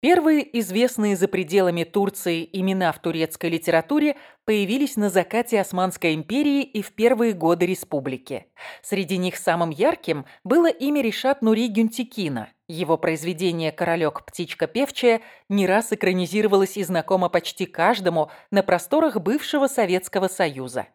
Первые известные за пределами Турции имена в турецкой литературе появились на закате Османской империи и в первые годы республики. Среди них самым ярким было имя Ришат Нури Гюнтикина. Его произведение «Королек, птичка певчая» не раз экранизировалось и знакомо почти каждому на просторах бывшего Советского Союза.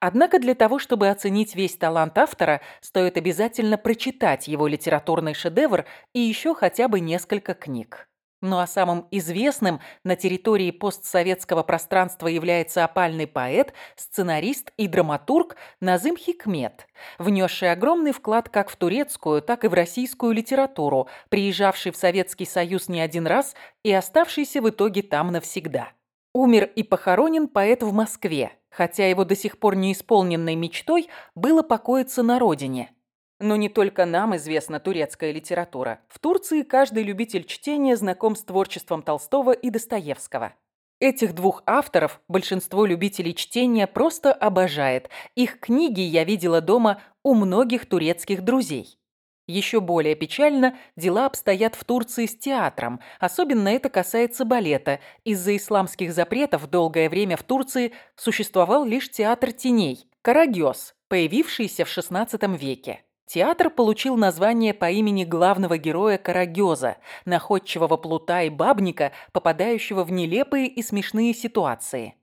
Однако для того, чтобы оценить весь талант автора, стоит обязательно прочитать его литературный шедевр и еще хотя бы несколько книг. Ну а самым известным на территории постсоветского пространства является опальный поэт, сценарист и драматург Назым Хикмет, внесший огромный вклад как в турецкую, так и в российскую литературу, приезжавший в Советский Союз не один раз и оставшийся в итоге там навсегда. Умер и похоронен поэт в Москве, хотя его до сих пор неисполненной мечтой было покоиться на родине – но не только нам известна турецкая литература. В Турции каждый любитель чтения знаком с творчеством Толстого и Достоевского. Этих двух авторов большинство любителей чтения просто обожает. Их книги я видела дома у многих турецких друзей. Еще более печально дела обстоят в Турции с театром. Особенно это касается балета. Из-за исламских запретов долгое время в Турции существовал лишь театр теней – Карагёз, появившийся в XVI веке. Театр получил название по имени главного героя Карагёза, находчивого плута и бабника, попадающего в нелепые и смешные ситуации.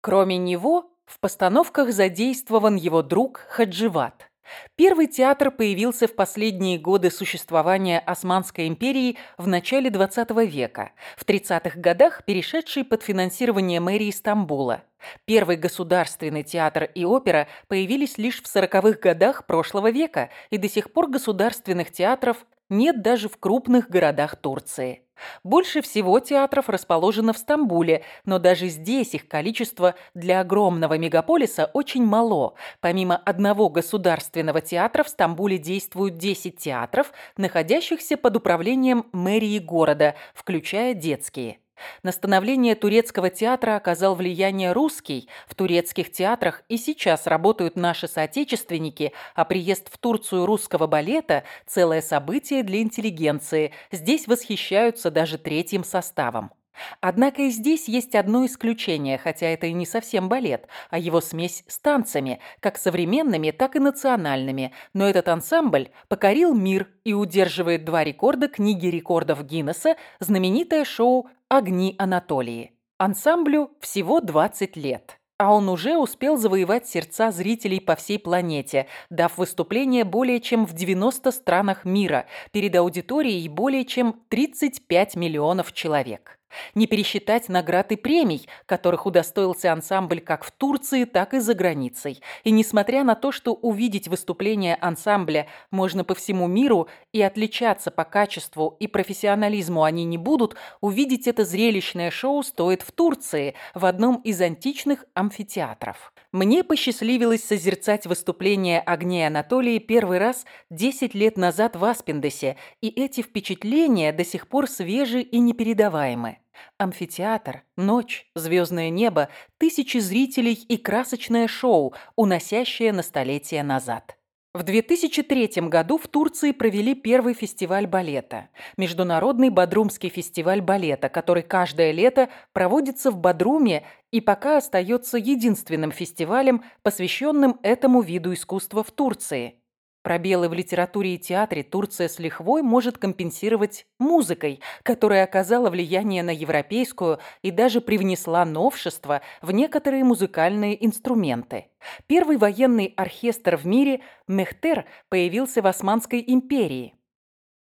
Кроме него, в постановках задействован его друг Хадживат – Первый театр появился в последние годы существования Османской империи в начале XX века, в 30-х годах перешедший под финансирование мэрии Стамбула. Первый государственный театр и опера появились лишь в 40-х годах прошлого века, и до сих пор государственных театров нет даже в крупных городах Турции. Больше всего театров расположено в Стамбуле, но даже здесь их количество для огромного мегаполиса очень мало. Помимо одного государственного театра в Стамбуле действуют 10 театров, находящихся под управлением мэрии города, включая детские. На становление турецкого театра оказал влияние русский. В турецких театрах и сейчас работают наши соотечественники, а приезд в Турцию русского балета – целое событие для интеллигенции. Здесь восхищаются даже третьим составом. Однако и здесь есть одно исключение, хотя это и не совсем балет, а его смесь с танцами, как современными, так и национальными. Но этот ансамбль покорил мир и удерживает два рекорда книги рекордов Гиннесса, знаменитое шоу «Огни Анатолии». Ансамблю всего 20 лет. А он уже успел завоевать сердца зрителей по всей планете, дав выступление более чем в 90 странах мира, перед аудиторией более чем 35 миллионов человек. Не пересчитать наград и премий, которых удостоился ансамбль как в Турции, так и за границей. И несмотря на то, что увидеть выступление ансамбля можно по всему миру и отличаться по качеству и профессионализму они не будут, увидеть это зрелищное шоу стоит в Турции, в одном из античных амфитеатров. Мне посчастливилось созерцать выступление Огней Анатолии первый раз 10 лет назад в Аспендесе, и эти впечатления до сих пор свежи и непередаваемы. Амфитеатр, ночь, звездное небо, тысячи зрителей и красочное шоу, уносящее на столетия назад. В 2003 году в Турции провели первый фестиваль балета – Международный Бодрумский фестиваль балета, который каждое лето проводится в Бодруме и пока остается единственным фестивалем, посвященным этому виду искусства в Турции – Пробелы в литературе и театре Турция с лихвой может компенсировать музыкой, которая оказала влияние на европейскую и даже привнесла новшества в некоторые музыкальные инструменты. Первый военный оркестр в мире «Мехтер» появился в Османской империи –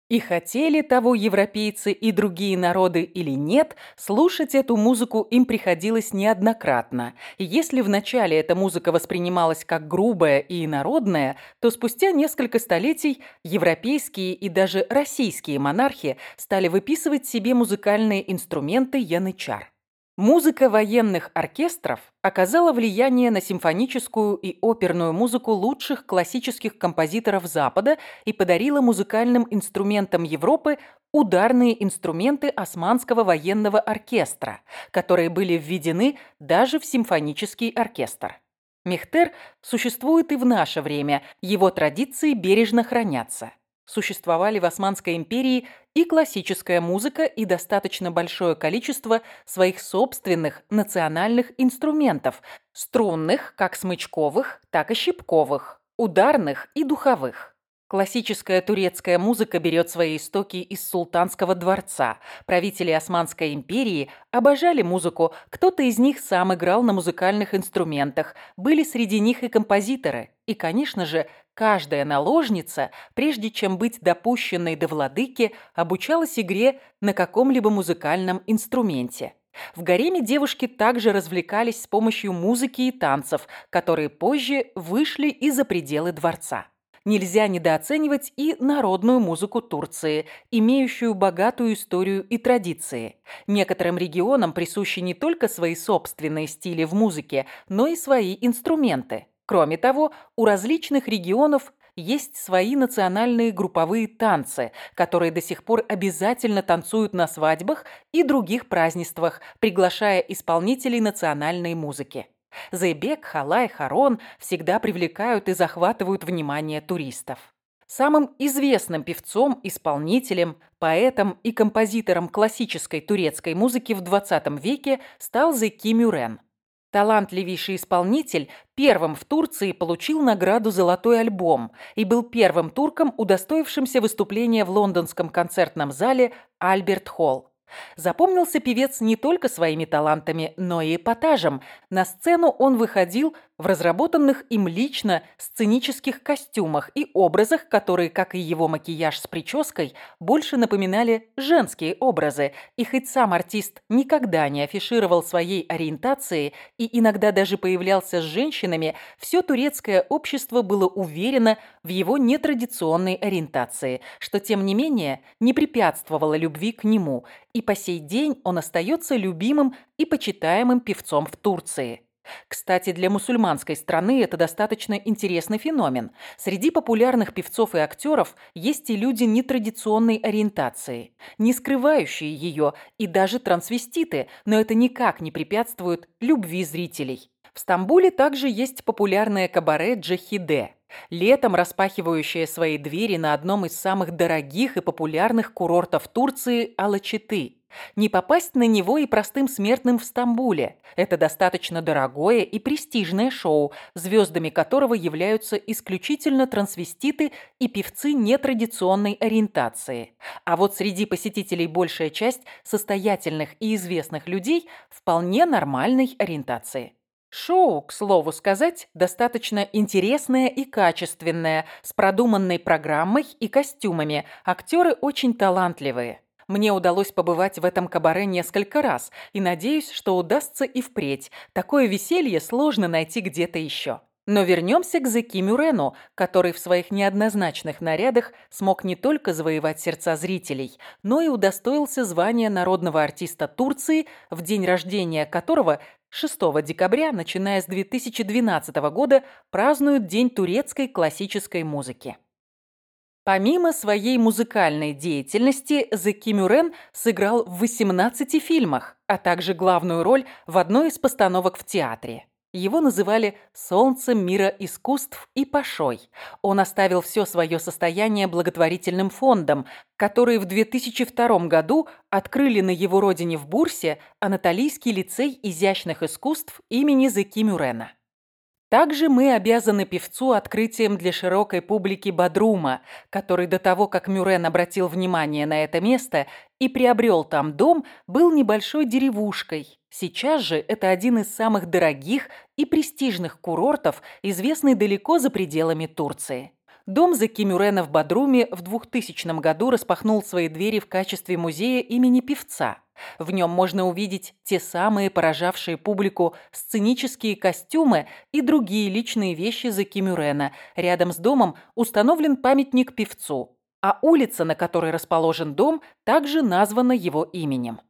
и хотели того европейцы и другие народы или нет, слушать эту музыку им приходилось неоднократно. И если вначале эта музыка воспринималась как грубая и инородная, то спустя несколько столетий европейские и даже российские монархи стали выписывать себе музыкальные инструменты янычар. Музыка военных оркестров оказала влияние на симфоническую и оперную музыку лучших классических композиторов Запада и подарила музыкальным инструментам Европы ударные инструменты Османского военного оркестра, которые были введены даже в симфонический оркестр. Мехтер существует и в наше время, его традиции бережно хранятся. Существовали в Османской империи и классическая музыка, и достаточно большое количество своих собственных национальных инструментов, струнных, как смычковых, так и щипковых, ударных и духовых. Классическая турецкая музыка берет свои истоки из султанского дворца. Правители Османской империи обожали музыку, кто-то из них сам играл на музыкальных инструментах, были среди них и композиторы. И, конечно же, каждая наложница, прежде чем быть допущенной до владыки, обучалась игре на каком-либо музыкальном инструменте. В гареме девушки также развлекались с помощью музыки и танцев, которые позже вышли и за пределы дворца нельзя недооценивать и народную музыку Турции, имеющую богатую историю и традиции. Некоторым регионам присущи не только свои собственные стили в музыке, но и свои инструменты. Кроме того, у различных регионов есть свои национальные групповые танцы, которые до сих пор обязательно танцуют на свадьбах и других празднествах, приглашая исполнителей национальной музыки. Зайбек, Халай, Харон всегда привлекают и захватывают внимание туристов. Самым известным певцом, исполнителем, поэтом и композитором классической турецкой музыки в 20 веке стал Зеки Мюрен. Талантливейший исполнитель первым в Турции получил награду «Золотой альбом» и был первым турком, удостоившимся выступления в лондонском концертном зале «Альберт Холл». Запомнился певец не только своими талантами, но и эпатажем. На сцену он выходил в разработанных им лично сценических костюмах и образах, которые, как и его макияж с прической, больше напоминали женские образы. И хоть сам артист никогда не афишировал своей ориентации и иногда даже появлялся с женщинами, все турецкое общество было уверено в его нетрадиционной ориентации, что, тем не менее, не препятствовало любви к нему, и по сей день он остается любимым и почитаемым певцом в Турции. Кстати, для мусульманской страны это достаточно интересный феномен. Среди популярных певцов и актеров есть и люди нетрадиционной ориентации, не скрывающие ее, и даже трансвеститы, но это никак не препятствует любви зрителей. В Стамбуле также есть популярное кабаре «Джахиде», летом распахивающее свои двери на одном из самых дорогих и популярных курортов Турции – Алачиты – не попасть на него и простым смертным в Стамбуле. Это достаточно дорогое и престижное шоу, звездами которого являются исключительно трансвеститы и певцы нетрадиционной ориентации. А вот среди посетителей большая часть состоятельных и известных людей вполне нормальной ориентации. Шоу, к слову сказать, достаточно интересное и качественное, с продуманной программой и костюмами. Актеры очень талантливые. Мне удалось побывать в этом кабаре несколько раз, и надеюсь, что удастся и впредь. Такое веселье сложно найти где-то еще. Но вернемся к Зеки Мюрену, который в своих неоднозначных нарядах смог не только завоевать сердца зрителей, но и удостоился звания народного артиста Турции, в день рождения которого 6 декабря, начиная с 2012 года, празднуют День турецкой классической музыки. Помимо своей музыкальной деятельности, Зеки Мюрен сыграл в 18 фильмах, а также главную роль в одной из постановок в театре. Его называли «Солнцем мира искусств» и «Пашой». Он оставил все свое состояние благотворительным фондом, который в 2002 году открыли на его родине в Бурсе Анатолийский лицей изящных искусств имени Зеки Мюрена. Также мы обязаны певцу открытием для широкой публики Бадрума, который до того, как Мюрен обратил внимание на это место и приобрел там дом, был небольшой деревушкой. Сейчас же это один из самых дорогих и престижных курортов, известный далеко за пределами Турции. Дом Заки Мюрена в Бадруме в 2000 году распахнул свои двери в качестве музея имени певца – в нем можно увидеть те самые поражавшие публику сценические костюмы и другие личные вещи Заки Мюрена. Рядом с домом установлен памятник певцу, а улица, на которой расположен дом, также названа его именем.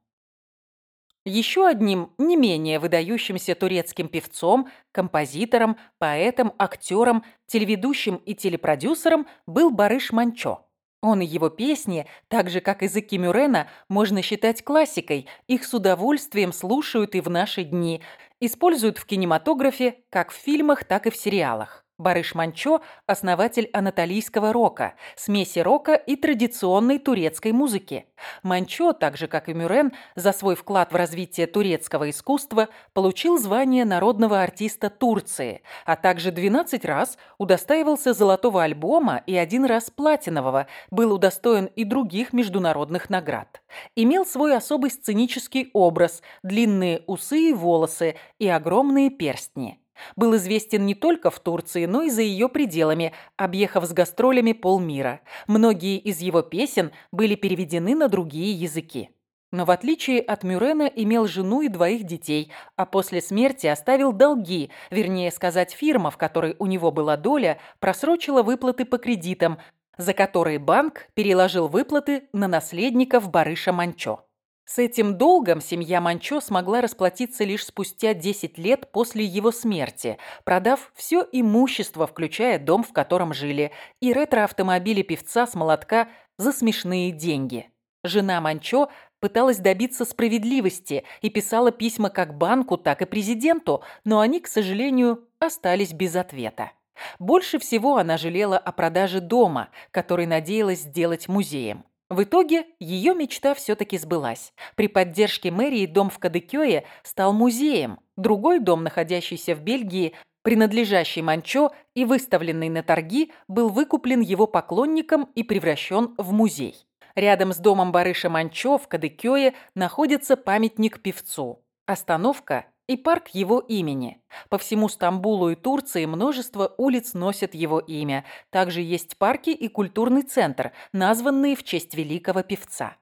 Еще одним не менее выдающимся турецким певцом, композитором, поэтом, актером, телеведущим и телепродюсером был Барыш Манчо. Он и его песни, так же как языки Мюрена, можно считать классикой. Их с удовольствием слушают и в наши дни. Используют в кинематографе, как в фильмах, так и в сериалах. Барыш Манчо – основатель анатолийского рока, смеси рока и традиционной турецкой музыки. Манчо, так же как и Мюрен, за свой вклад в развитие турецкого искусства получил звание народного артиста Турции, а также 12 раз удостаивался золотого альбома и один раз платинового, был удостоен и других международных наград. Имел свой особый сценический образ – длинные усы и волосы и огромные перстни. Был известен не только в Турции, но и за ее пределами, объехав с гастролями полмира. Многие из его песен были переведены на другие языки. Но в отличие от Мюрена имел жену и двоих детей, а после смерти оставил долги, вернее сказать, фирма, в которой у него была доля, просрочила выплаты по кредитам, за которые банк переложил выплаты на наследников Барыша Манчо. С этим долгом семья Манчо смогла расплатиться лишь спустя 10 лет после его смерти, продав все имущество, включая дом, в котором жили, и ретро-автомобили певца с молотка за смешные деньги. Жена Манчо пыталась добиться справедливости и писала письма как банку, так и президенту, но они, к сожалению, остались без ответа. Больше всего она жалела о продаже дома, который надеялась сделать музеем. В итоге ее мечта все-таки сбылась. При поддержке мэрии дом в Кадыкёе стал музеем. Другой дом, находящийся в Бельгии, принадлежащий Манчо и выставленный на торги, был выкуплен его поклонникам и превращен в музей. Рядом с домом Барыша Манчо в Кадыкёе находится памятник певцу. Остановка и парк его имени. По всему Стамбулу и Турции множество улиц носят его имя. Также есть парки и культурный центр, названные в честь великого певца.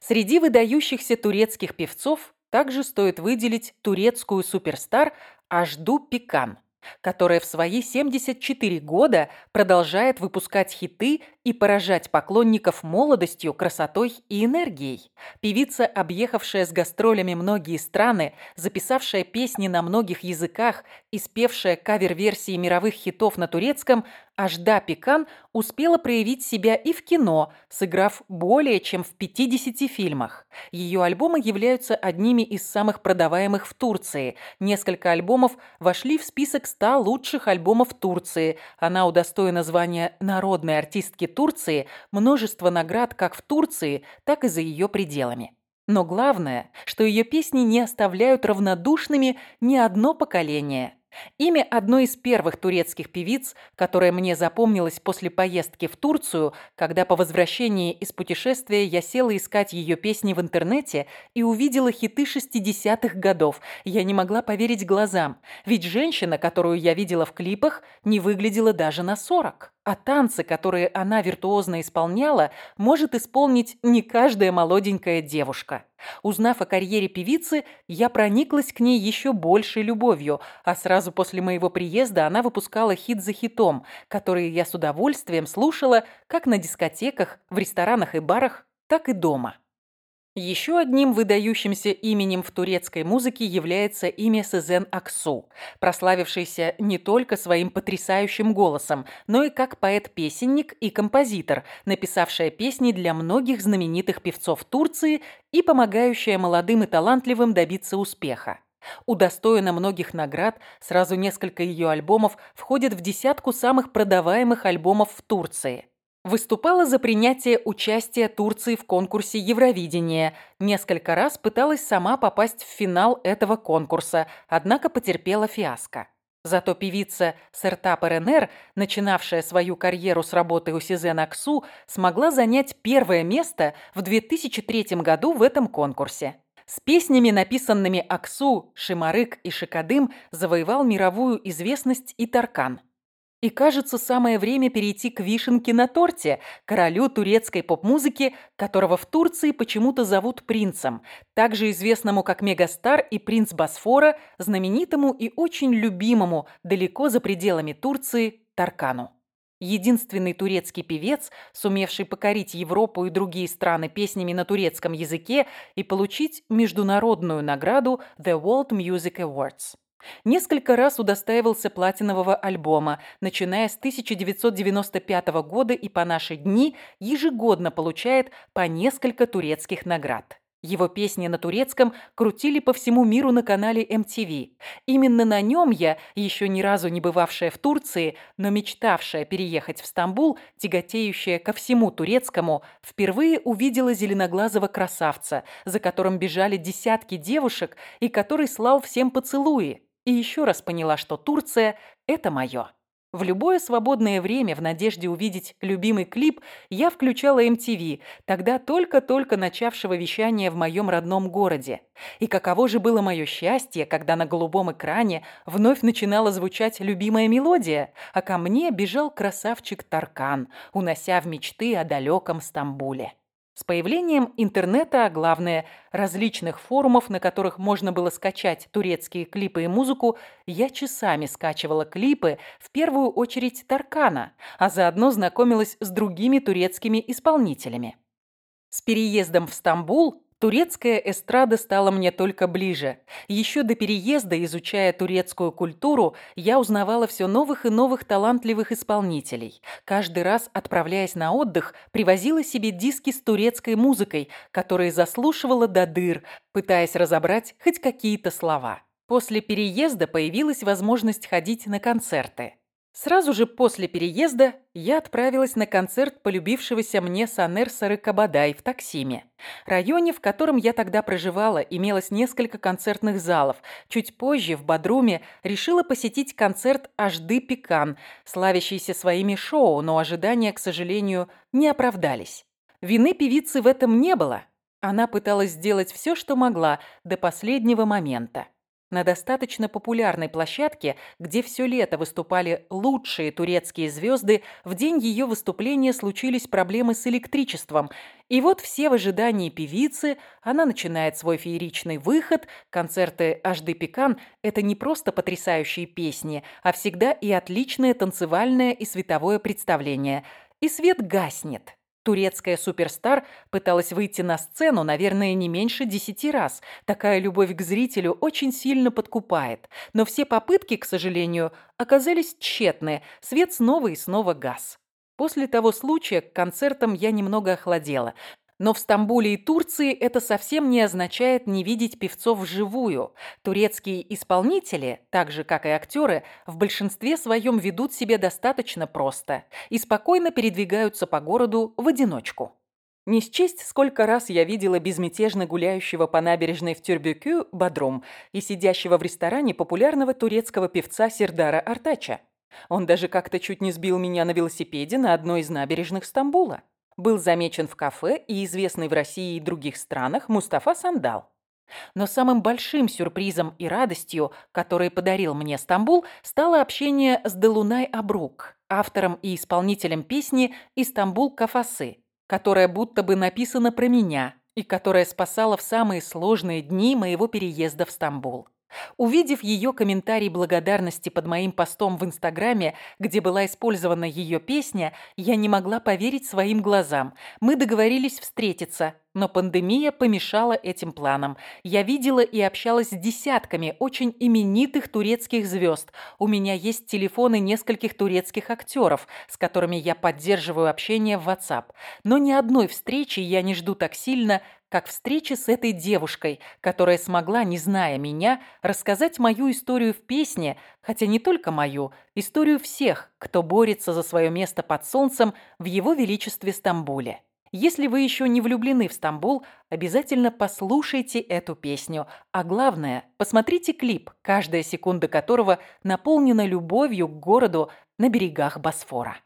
Среди выдающихся турецких певцов также стоит выделить турецкую суперстар Ажду Пикан – которая в свои 74 года продолжает выпускать хиты и поражать поклонников молодостью, красотой и энергией. Певица, объехавшая с гастролями многие страны, записавшая песни на многих языках и спевшая кавер-версии мировых хитов на турецком, Ажда Пикан успела проявить себя и в кино, сыграв более чем в 50 фильмах. Ее альбомы являются одними из самых продаваемых в Турции. Несколько альбомов вошли в список 100 лучших альбомов Турции. Она удостоена звания народной артистки Турции, множество наград как в Турции, так и за ее пределами. Но главное, что ее песни не оставляют равнодушными ни одно поколение. Имя одной из первых турецких певиц, которая мне запомнилась после поездки в Турцию, когда по возвращении из путешествия я села искать ее песни в интернете и увидела хиты 60-х годов. Я не могла поверить глазам, ведь женщина, которую я видела в клипах, не выглядела даже на 40. А танцы, которые она виртуозно исполняла, может исполнить не каждая молоденькая девушка. Узнав о карьере певицы, я прониклась к ней еще большей любовью, а сразу после моего приезда она выпускала хит за хитом, которые я с удовольствием слушала как на дискотеках, в ресторанах и барах, так и дома. Еще одним выдающимся именем в турецкой музыке является имя Сезен Аксу, прославившийся не только своим потрясающим голосом, но и как поэт-песенник и композитор, написавшая песни для многих знаменитых певцов Турции и помогающая молодым и талантливым добиться успеха. Удостоена многих наград, сразу несколько ее альбомов входят в десятку самых продаваемых альбомов в Турции – Выступала за принятие участия Турции в конкурсе Евровидения. Несколько раз пыталась сама попасть в финал этого конкурса, однако потерпела фиаско. Зато певица Сертап РНР, начинавшая свою карьеру с работы у Сизен Аксу, смогла занять первое место в 2003 году в этом конкурсе. С песнями, написанными Аксу, Шимарык и Шикадым, завоевал мировую известность и Таркан. И кажется, самое время перейти к вишенке на торте, королю турецкой поп-музыки, которого в Турции почему-то зовут принцем, также известному как Мегастар и принц Босфора, знаменитому и очень любимому далеко за пределами Турции Таркану. Единственный турецкий певец, сумевший покорить Европу и другие страны песнями на турецком языке и получить международную награду The World Music Awards. Несколько раз удостаивался платинового альбома, начиная с 1995 года и по наши дни ежегодно получает по несколько турецких наград. Его песни на турецком крутили по всему миру на канале MTV. Именно на нем я, еще ни разу не бывавшая в Турции, но мечтавшая переехать в Стамбул, тяготеющая ко всему турецкому, впервые увидела зеленоглазого красавца, за которым бежали десятки девушек и который слал всем поцелуи. И еще раз поняла, что Турция – это мое. В любое свободное время, в надежде увидеть любимый клип, я включала MTV, тогда только-только начавшего вещание в моем родном городе. И каково же было мое счастье, когда на голубом экране вновь начинала звучать любимая мелодия, а ко мне бежал красавчик Таркан, унося в мечты о далеком Стамбуле. С появлением интернета, а главное, различных форумов, на которых можно было скачать турецкие клипы и музыку, я часами скачивала клипы, в первую очередь Таркана, а заодно знакомилась с другими турецкими исполнителями. С переездом в Стамбул Турецкая эстрада стала мне только ближе. Еще до переезда, изучая турецкую культуру, я узнавала все новых и новых талантливых исполнителей. Каждый раз, отправляясь на отдых, привозила себе диски с турецкой музыкой, которые заслушивала до дыр, пытаясь разобрать хоть какие-то слова. После переезда появилась возможность ходить на концерты. Сразу же после переезда я отправилась на концерт полюбившегося мне Санер Сарыкабадай в Таксиме. Районе, в котором я тогда проживала, имелось несколько концертных залов. Чуть позже в Бадруме решила посетить концерт Ажды Пикан, славящийся своими шоу, но ожидания, к сожалению, не оправдались. Вины певицы в этом не было. Она пыталась сделать все, что могла, до последнего момента. На достаточно популярной площадке, где все лето выступали лучшие турецкие звезды, в день ее выступления случились проблемы с электричеством. И вот все в ожидании певицы, она начинает свой фееричный выход. Концерты Ажды Пикан – это не просто потрясающие песни, а всегда и отличное танцевальное и световое представление. И свет гаснет. Турецкая суперстар пыталась выйти на сцену, наверное, не меньше десяти раз. Такая любовь к зрителю очень сильно подкупает. Но все попытки, к сожалению, оказались тщетны. Свет снова и снова газ. После того случая к концертам я немного охладела. Но в Стамбуле и Турции это совсем не означает не видеть певцов вживую. Турецкие исполнители, так же как и актеры, в большинстве своем ведут себя достаточно просто и спокойно передвигаются по городу в одиночку. Не счесть, сколько раз я видела безмятежно гуляющего по набережной в Тюрбюкю Бадрум и сидящего в ресторане популярного турецкого певца Сердара Артача. Он даже как-то чуть не сбил меня на велосипеде на одной из набережных Стамбула был замечен в кафе и известный в России и других странах Мустафа Сандал. Но самым большим сюрпризом и радостью, который подарил мне Стамбул, стало общение с Делунай Абрук, автором и исполнителем песни «Истамбул Кафасы», которая будто бы написана про меня и которая спасала в самые сложные дни моего переезда в Стамбул. Увидев ее комментарий благодарности под моим постом в Инстаграме, где была использована ее песня, я не могла поверить своим глазам. Мы договорились встретиться, но пандемия помешала этим планам. Я видела и общалась с десятками очень именитых турецких звезд. У меня есть телефоны нескольких турецких актеров, с которыми я поддерживаю общение в WhatsApp. Но ни одной встречи я не жду так сильно, как встречи с этой девушкой, которая смогла, не зная меня, рассказать мою историю в песне, хотя не только мою, историю всех, кто борется за свое место под солнцем в его величестве Стамбуле. Если вы еще не влюблены в Стамбул, обязательно послушайте эту песню. А главное, посмотрите клип, каждая секунда которого наполнена любовью к городу на берегах Босфора.